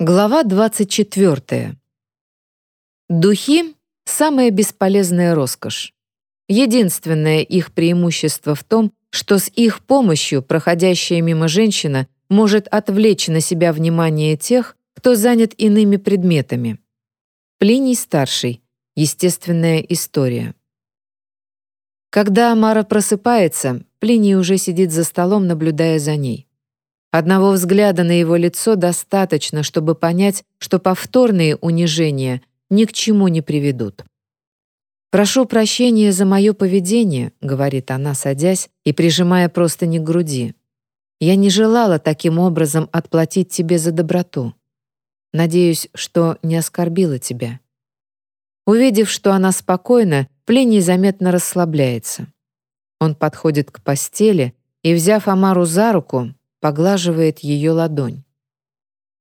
Глава 24. Духи — самая бесполезная роскошь. Единственное их преимущество в том, что с их помощью проходящая мимо женщина может отвлечь на себя внимание тех, кто занят иными предметами. Плиний старший. Естественная история. Когда Амара просыпается, Плиний уже сидит за столом, наблюдая за ней. Одного взгляда на его лицо достаточно, чтобы понять, что повторные унижения ни к чему не приведут. «Прошу прощения за мое поведение», — говорит она, садясь и прижимая простыни к груди. «Я не желала таким образом отплатить тебе за доброту. Надеюсь, что не оскорбила тебя». Увидев, что она спокойна, Плений заметно расслабляется. Он подходит к постели и, взяв Амару за руку, поглаживает ее ладонь.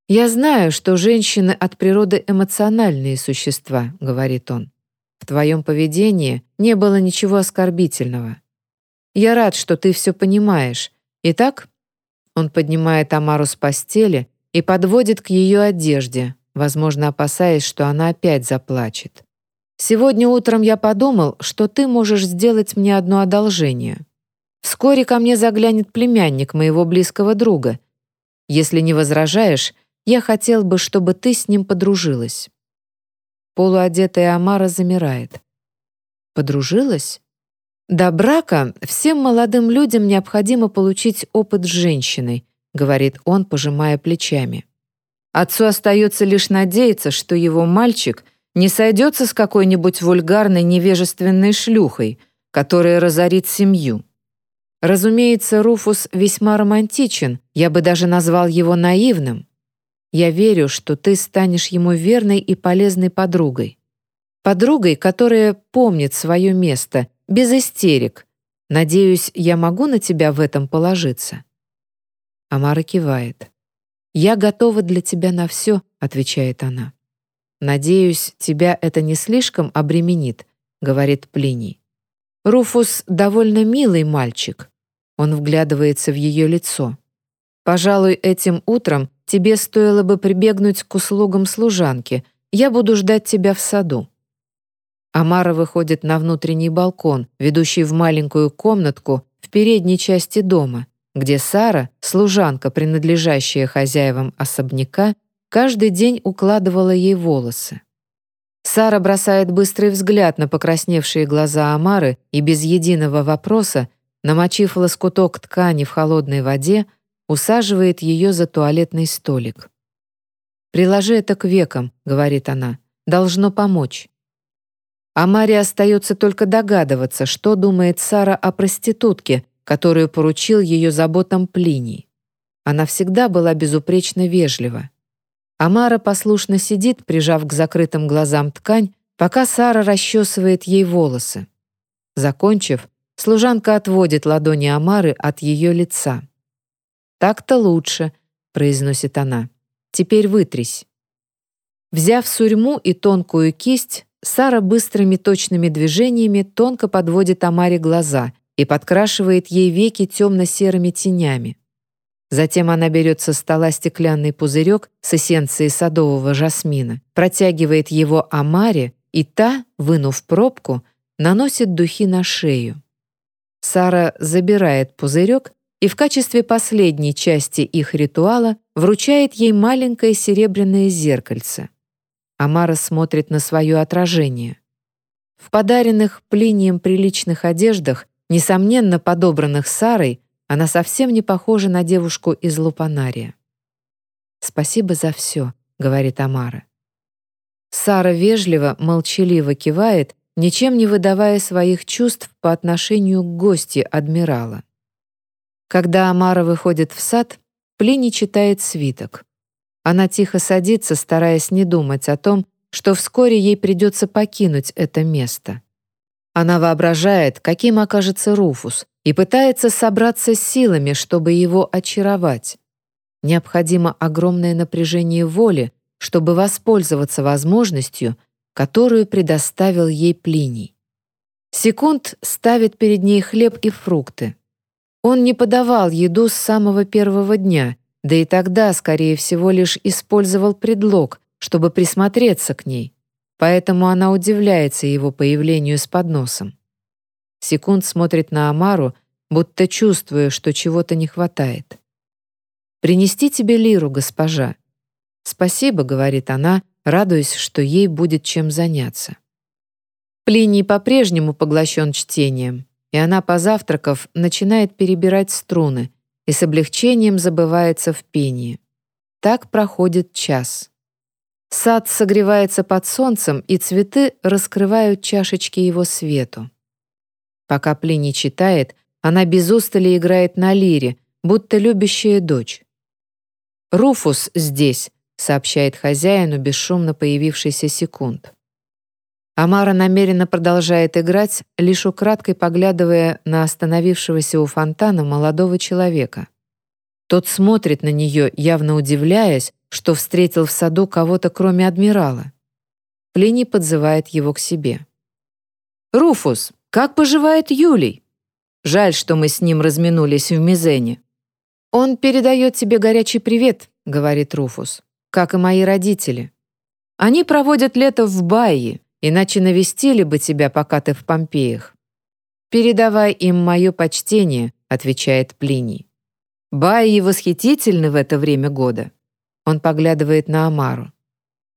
«Я знаю, что женщины от природы эмоциональные существа», — говорит он. «В твоем поведении не было ничего оскорбительного. Я рад, что ты все понимаешь. Итак...» Он поднимает Амару с постели и подводит к ее одежде, возможно, опасаясь, что она опять заплачет. «Сегодня утром я подумал, что ты можешь сделать мне одно одолжение. Вскоре ко мне заглянет племянник моего близкого друга. Если не возражаешь, я хотел бы, чтобы ты с ним подружилась». Полуодетая Амара замирает. «Подружилась?» «До брака всем молодым людям необходимо получить опыт с женщиной», говорит он, пожимая плечами. Отцу остается лишь надеяться, что его мальчик не сойдется с какой-нибудь вульгарной невежественной шлюхой, которая разорит семью. Разумеется, Руфус весьма романтичен, я бы даже назвал его наивным. Я верю, что ты станешь ему верной и полезной подругой. Подругой, которая помнит свое место, без истерик. Надеюсь, я могу на тебя в этом положиться». Амара кивает. «Я готова для тебя на все», — отвечает она. «Надеюсь, тебя это не слишком обременит», — говорит Плиний. Руфус довольно милый мальчик. Он вглядывается в ее лицо. Пожалуй, этим утром тебе стоило бы прибегнуть к услугам служанки. Я буду ждать тебя в саду. Амара выходит на внутренний балкон, ведущий в маленькую комнатку в передней части дома, где Сара, служанка, принадлежащая хозяевам особняка, каждый день укладывала ей волосы. Сара бросает быстрый взгляд на покрасневшие глаза Амары и без единого вопроса, намочив лоскуток ткани в холодной воде, усаживает ее за туалетный столик. «Приложи это к векам», — говорит она, — «должно помочь». Амаре остается только догадываться, что думает Сара о проститутке, которую поручил ее заботам Плиний. Она всегда была безупречно вежлива. Амара послушно сидит, прижав к закрытым глазам ткань, пока Сара расчесывает ей волосы. Закончив, служанка отводит ладони Амары от ее лица. «Так-то лучше», — произносит она. «Теперь вытрись». Взяв сурьму и тонкую кисть, Сара быстрыми точными движениями тонко подводит Амаре глаза и подкрашивает ей веки темно-серыми тенями. Затем она берет со стола стеклянный пузырек с эссенцией садового жасмина, протягивает его Амаре, и та, вынув пробку, наносит духи на шею. Сара забирает пузырек и в качестве последней части их ритуала вручает ей маленькое серебряное зеркальце. Амара смотрит на свое отражение. В подаренных Плинием приличных одеждах, несомненно подобранных Сарой, она совсем не похожа на девушку из Лупанария. «Спасибо за все», — говорит Амара. Сара вежливо, молчаливо кивает, ничем не выдавая своих чувств по отношению к гости адмирала. Когда Амара выходит в сад, Плини читает свиток. Она тихо садится, стараясь не думать о том, что вскоре ей придется покинуть это место. Она воображает, каким окажется Руфус, и пытается собраться с силами, чтобы его очаровать. Необходимо огромное напряжение воли, чтобы воспользоваться возможностью, которую предоставил ей Плиний. Секунд ставит перед ней хлеб и фрукты. Он не подавал еду с самого первого дня, да и тогда, скорее всего, лишь использовал предлог, чтобы присмотреться к ней, поэтому она удивляется его появлению с подносом. Секунд смотрит на Амару, будто чувствуя, что чего-то не хватает. «Принести тебе лиру, госпожа». «Спасибо», — говорит она, радуясь, что ей будет чем заняться. Плиний по-прежнему поглощен чтением, и она, позавтракав, начинает перебирать струны и с облегчением забывается в пении. Так проходит час. Сад согревается под солнцем, и цветы раскрывают чашечки его свету. Пока Плиний читает, она без устали играет на лире, будто любящая дочь. «Руфус здесь», — сообщает хозяину бесшумно появившийся секунд. Амара намеренно продолжает играть, лишь украдкой поглядывая на остановившегося у фонтана молодого человека. Тот смотрит на нее, явно удивляясь, что встретил в саду кого-то кроме адмирала. Плини подзывает его к себе. «Руфус, как поживает Юлий? Жаль, что мы с ним разминулись в Мизене». «Он передает тебе горячий привет», — говорит Руфус, «как и мои родители. Они проводят лето в Байи, иначе навестили бы тебя, пока ты в Помпеях. «Передавай им мое почтение», — отвечает Плиний. «Баи восхитительны в это время года». Он поглядывает на Амару.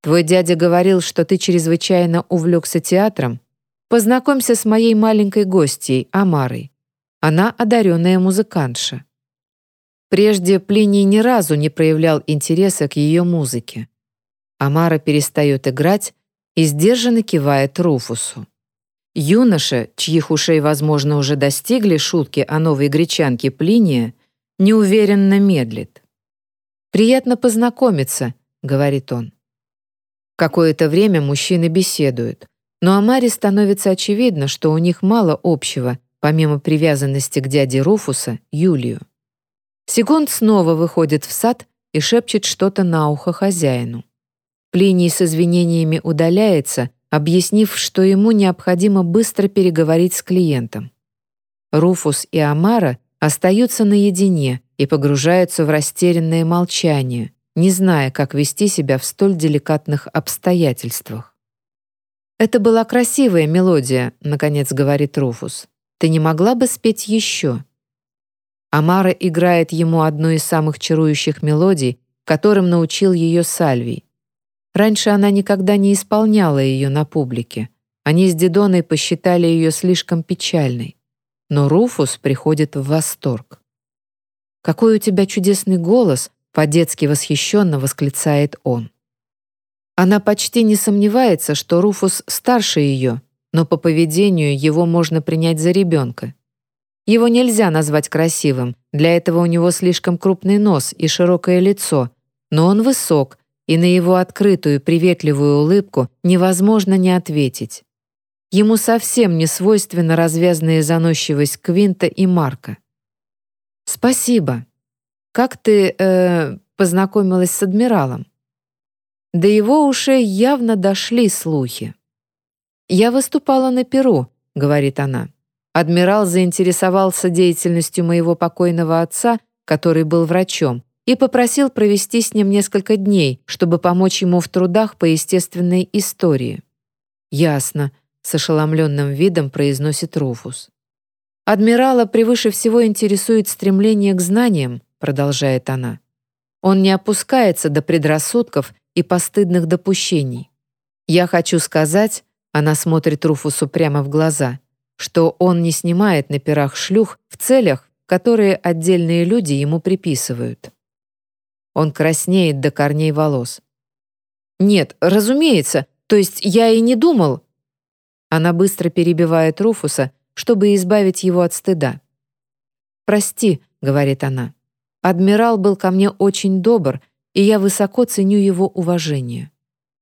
«Твой дядя говорил, что ты чрезвычайно увлекся театром. Познакомься с моей маленькой гостьей, Амарой. Она одаренная музыкантша». Прежде Плиний ни разу не проявлял интереса к ее музыке. Амара перестает играть, и сдержанно кивает Руфусу. Юноша, чьих ушей, возможно, уже достигли шутки о новой гречанке Плиния, неуверенно медлит. «Приятно познакомиться», — говорит он. Какое-то время мужчины беседуют, но Амаре становится очевидно, что у них мало общего, помимо привязанности к дяде Руфуса, Юлию. Секунд снова выходит в сад и шепчет что-то на ухо хозяину. Плиний с извинениями удаляется, объяснив, что ему необходимо быстро переговорить с клиентом. Руфус и Амара остаются наедине и погружаются в растерянное молчание, не зная, как вести себя в столь деликатных обстоятельствах. «Это была красивая мелодия», — наконец говорит Руфус. «Ты не могла бы спеть еще?» Амара играет ему одну из самых чарующих мелодий, которым научил ее Сальвий. Раньше она никогда не исполняла ее на публике. Они с Дидоной посчитали ее слишком печальной. Но Руфус приходит в восторг. «Какой у тебя чудесный голос!» — по-детски восхищенно восклицает он. Она почти не сомневается, что Руфус старше ее, но по поведению его можно принять за ребенка. Его нельзя назвать красивым, для этого у него слишком крупный нос и широкое лицо, но он высок, и на его открытую приветливую улыбку невозможно не ответить. Ему совсем не свойственна развязная заносчивость Квинта и Марка. «Спасибо. Как ты, э, познакомилась с адмиралом?» До его ушей явно дошли слухи. «Я выступала на Перу», — говорит она. Адмирал заинтересовался деятельностью моего покойного отца, который был врачом, и попросил провести с ним несколько дней, чтобы помочь ему в трудах по естественной истории. «Ясно», — с ошеломленным видом произносит Руфус. «Адмирала превыше всего интересует стремление к знаниям», — продолжает она. «Он не опускается до предрассудков и постыдных допущений. Я хочу сказать, она смотрит Руфусу прямо в глаза, что он не снимает на пирах шлюх в целях, которые отдельные люди ему приписывают. Он краснеет до корней волос. «Нет, разумеется, то есть я и не думал». Она быстро перебивает Руфуса, чтобы избавить его от стыда. «Прости», — говорит она, — «адмирал был ко мне очень добр, и я высоко ценю его уважение».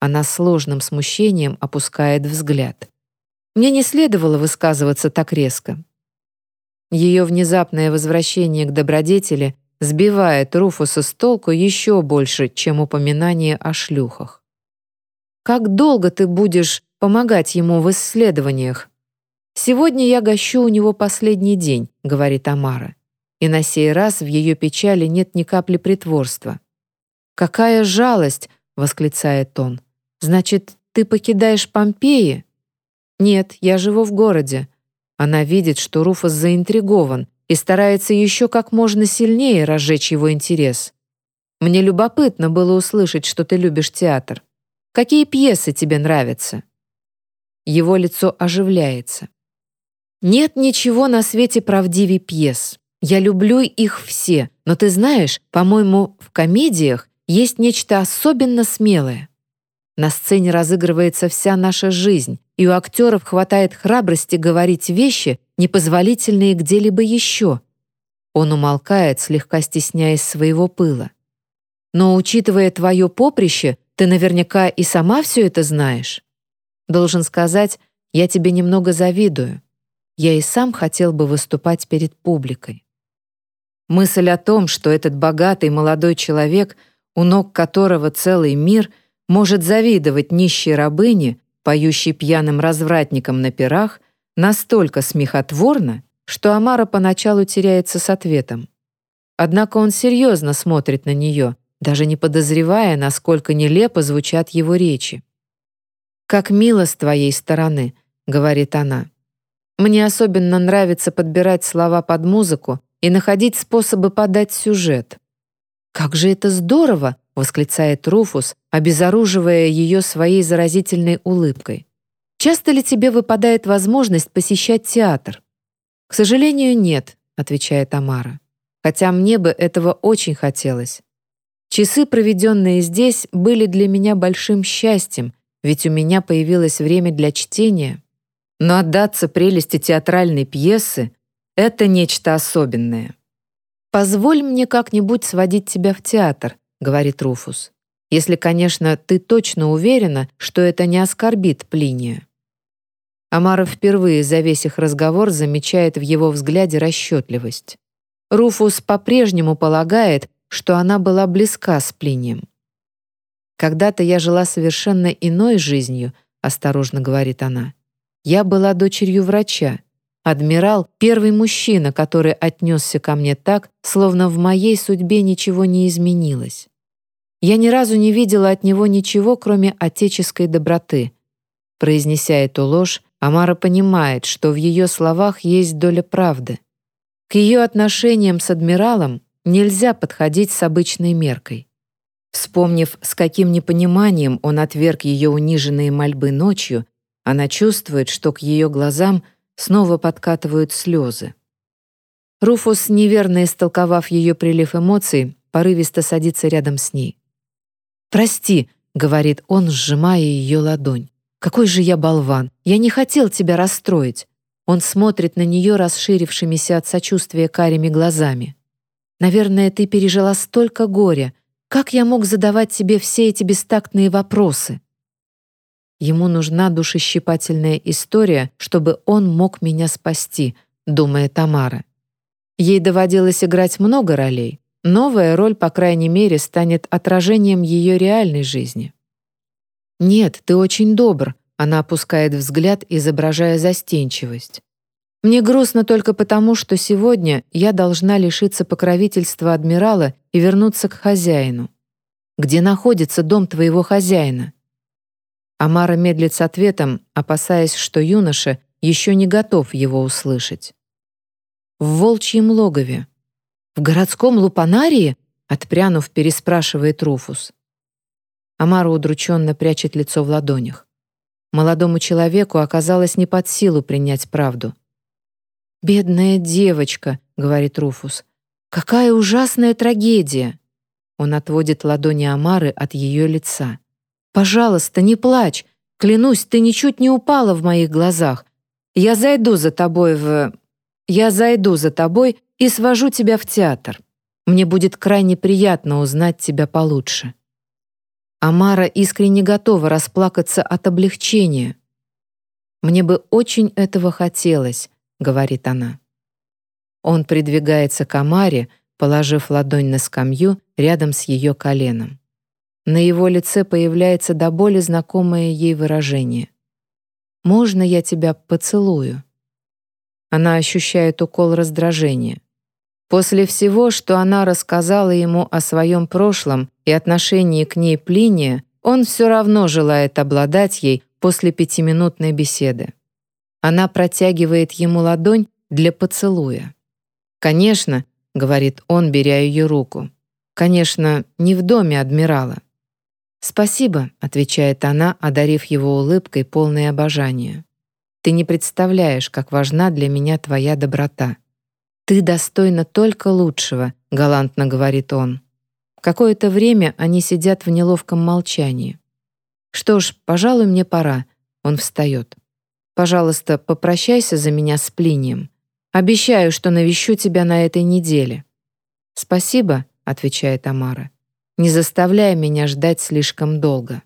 Она сложным смущением опускает взгляд. Мне не следовало высказываться так резко. Ее внезапное возвращение к добродетели сбивает Руфуса с толку еще больше, чем упоминание о шлюхах. «Как долго ты будешь помогать ему в исследованиях?» «Сегодня я гощу у него последний день», — говорит Амара. и на сей раз в ее печали нет ни капли притворства. «Какая жалость!» — восклицает он. «Значит, ты покидаешь Помпеи?» «Нет, я живу в городе». Она видит, что Руфус заинтригован и старается еще как можно сильнее разжечь его интерес. «Мне любопытно было услышать, что ты любишь театр. Какие пьесы тебе нравятся?» Его лицо оживляется. «Нет ничего на свете правдивее пьес. Я люблю их все, но ты знаешь, по-моему, в комедиях есть нечто особенно смелое. На сцене разыгрывается вся наша жизнь, и у актеров хватает храбрости говорить вещи, непозволительные где-либо еще. Он умолкает, слегка стесняясь своего пыла. Но, учитывая твое поприще, ты наверняка и сама все это знаешь. Должен сказать, я тебе немного завидую. Я и сам хотел бы выступать перед публикой. Мысль о том, что этот богатый молодой человек, у ног которого целый мир, может завидовать нищей рабыне, поющей пьяным развратникам на пирах, настолько смехотворна, что Амара поначалу теряется с ответом. Однако он серьезно смотрит на нее, даже не подозревая, насколько нелепо звучат его речи. «Как мило с твоей стороны», — говорит она. «Мне особенно нравится подбирать слова под музыку и находить способы подать сюжет». «Как же это здорово!» — восклицает Руфус, обезоруживая ее своей заразительной улыбкой. «Часто ли тебе выпадает возможность посещать театр?» «К сожалению, нет», — отвечает Амара. «Хотя мне бы этого очень хотелось. Часы, проведенные здесь, были для меня большим счастьем, ведь у меня появилось время для чтения. Но отдаться прелести театральной пьесы — это нечто особенное. «Позволь мне как-нибудь сводить тебя в театр», — говорит Руфус. «Если, конечно, ты точно уверена, что это не оскорбит Плиния». Амара впервые за весь их разговор замечает в его взгляде расчетливость. Руфус по-прежнему полагает, что она была близка с Плинием. «Когда-то я жила совершенно иной жизнью», — осторожно говорит она. «Я была дочерью врача. Адмирал — первый мужчина, который отнесся ко мне так, словно в моей судьбе ничего не изменилось. Я ни разу не видела от него ничего, кроме отеческой доброты». Произнеся эту ложь, Амара понимает, что в ее словах есть доля правды. К ее отношениям с адмиралом нельзя подходить с обычной меркой. Вспомнив, с каким непониманием он отверг ее униженные мольбы ночью, она чувствует, что к ее глазам снова подкатывают слезы. Руфус, неверно истолковав ее прилив эмоций, порывисто садится рядом с ней. «Прости», — говорит он, сжимая ее ладонь. «Какой же я болван! Я не хотел тебя расстроить!» Он смотрит на нее расширившимися от сочувствия карими глазами. «Наверное, ты пережила столько горя, как я мог задавать себе все эти бестактные вопросы? Ему нужна душещипательная история, чтобы он мог меня спасти, думает Тамара. Ей доводилось играть много ролей. Новая роль, по крайней мере, станет отражением ее реальной жизни. «Нет, ты очень добр», — она опускает взгляд, изображая застенчивость. «Мне грустно только потому, что сегодня я должна лишиться покровительства адмирала и вернуться к хозяину. Где находится дом твоего хозяина?» Амара медлит с ответом, опасаясь, что юноша еще не готов его услышать. «В волчьем логове. В городском лупанарии?» отпрянув, переспрашивает Руфус. Амара удрученно прячет лицо в ладонях. Молодому человеку оказалось не под силу принять правду. «Бедная девочка», — говорит Руфус. Какая ужасная трагедия!» Он отводит ладони Амары от ее лица. «Пожалуйста, не плачь. Клянусь, ты ничуть не упала в моих глазах. Я зайду за тобой в... Я зайду за тобой и свожу тебя в театр. Мне будет крайне приятно узнать тебя получше». Амара искренне готова расплакаться от облегчения. «Мне бы очень этого хотелось», — говорит она. Он придвигается к Амаре, положив ладонь на скамью рядом с ее коленом. На его лице появляется до боли знакомое ей выражение. «Можно я тебя поцелую?» Она ощущает укол раздражения. После всего, что она рассказала ему о своем прошлом и отношении к ней Плиния, он все равно желает обладать ей после пятиминутной беседы. Она протягивает ему ладонь для поцелуя. «Конечно», — говорит он, беря ее руку, «конечно, не в доме адмирала». «Спасибо», — отвечает она, одарив его улыбкой, полной обожания. «Ты не представляешь, как важна для меня твоя доброта». «Ты достойна только лучшего», — галантно говорит он. Какое-то время они сидят в неловком молчании. «Что ж, пожалуй, мне пора». Он встает. «Пожалуйста, попрощайся за меня с Плинием. Обещаю, что навещу тебя на этой неделе». «Спасибо», — отвечает Амара не заставляя меня ждать слишком долго.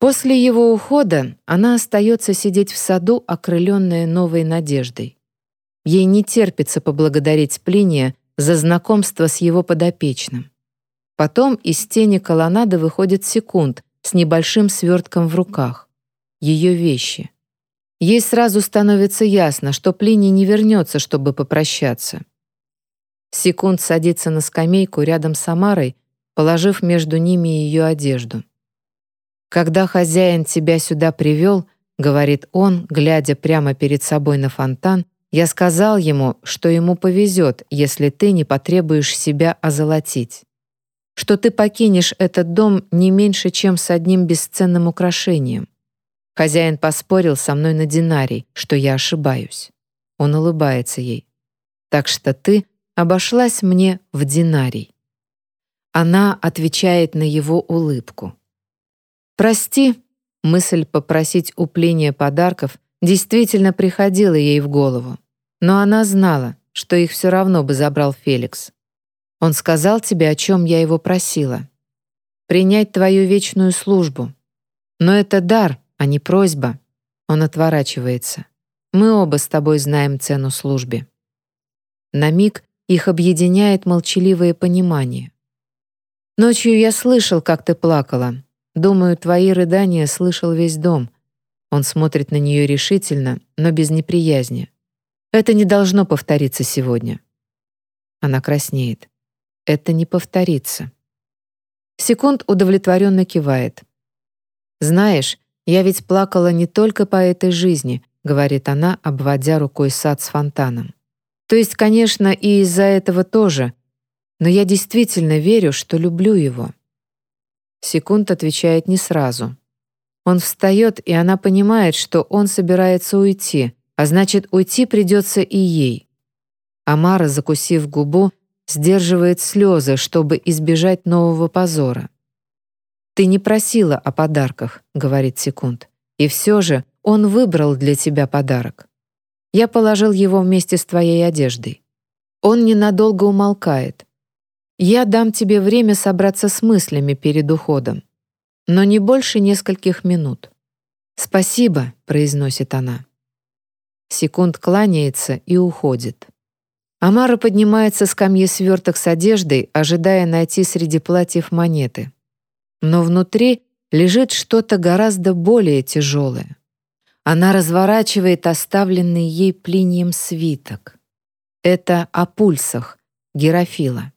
После его ухода она остается сидеть в саду, окрыленная новой надеждой. Ей не терпится поблагодарить Плиния за знакомство с его подопечным. Потом из тени колоннады выходит секунд с небольшим свертком в руках. Ее вещи. Ей сразу становится ясно, что Плиний не вернется, чтобы попрощаться. Секунд садится на скамейку рядом с Амарой положив между ними ее одежду. «Когда хозяин тебя сюда привел, — говорит он, глядя прямо перед собой на фонтан, — я сказал ему, что ему повезет, если ты не потребуешь себя озолотить. Что ты покинешь этот дом не меньше, чем с одним бесценным украшением. Хозяин поспорил со мной на динарий, что я ошибаюсь. Он улыбается ей. Так что ты обошлась мне в динарий. Она отвечает на его улыбку. «Прости», — мысль попросить у Плиния подарков действительно приходила ей в голову. Но она знала, что их все равно бы забрал Феликс. Он сказал тебе, о чем я его просила. Принять твою вечную службу. Но это дар, а не просьба. Он отворачивается. Мы оба с тобой знаем цену службе. На миг их объединяет молчаливое понимание. Ночью я слышал, как ты плакала. Думаю, твои рыдания слышал весь дом. Он смотрит на нее решительно, но без неприязни. Это не должно повториться сегодня. Она краснеет. Это не повторится. Секунд удовлетворенно кивает. «Знаешь, я ведь плакала не только по этой жизни», — говорит она, обводя рукой сад с фонтаном. «То есть, конечно, и из-за этого тоже, но я действительно верю, что люблю его». Секунд отвечает не сразу. Он встает, и она понимает, что он собирается уйти, а значит, уйти придется и ей. Амара, закусив губу, сдерживает слезы, чтобы избежать нового позора. «Ты не просила о подарках», — говорит Секунд. «И все же он выбрал для тебя подарок. Я положил его вместе с твоей одеждой». Он ненадолго умолкает, я дам тебе время собраться с мыслями перед уходом, но не больше нескольких минут. «Спасибо», — произносит она. Секунд кланяется и уходит. Амара поднимается с скамьи сверток с одеждой, ожидая найти среди платьев монеты. Но внутри лежит что-то гораздо более тяжелое. Она разворачивает оставленный ей плинием свиток. Это о пульсах, Герофила.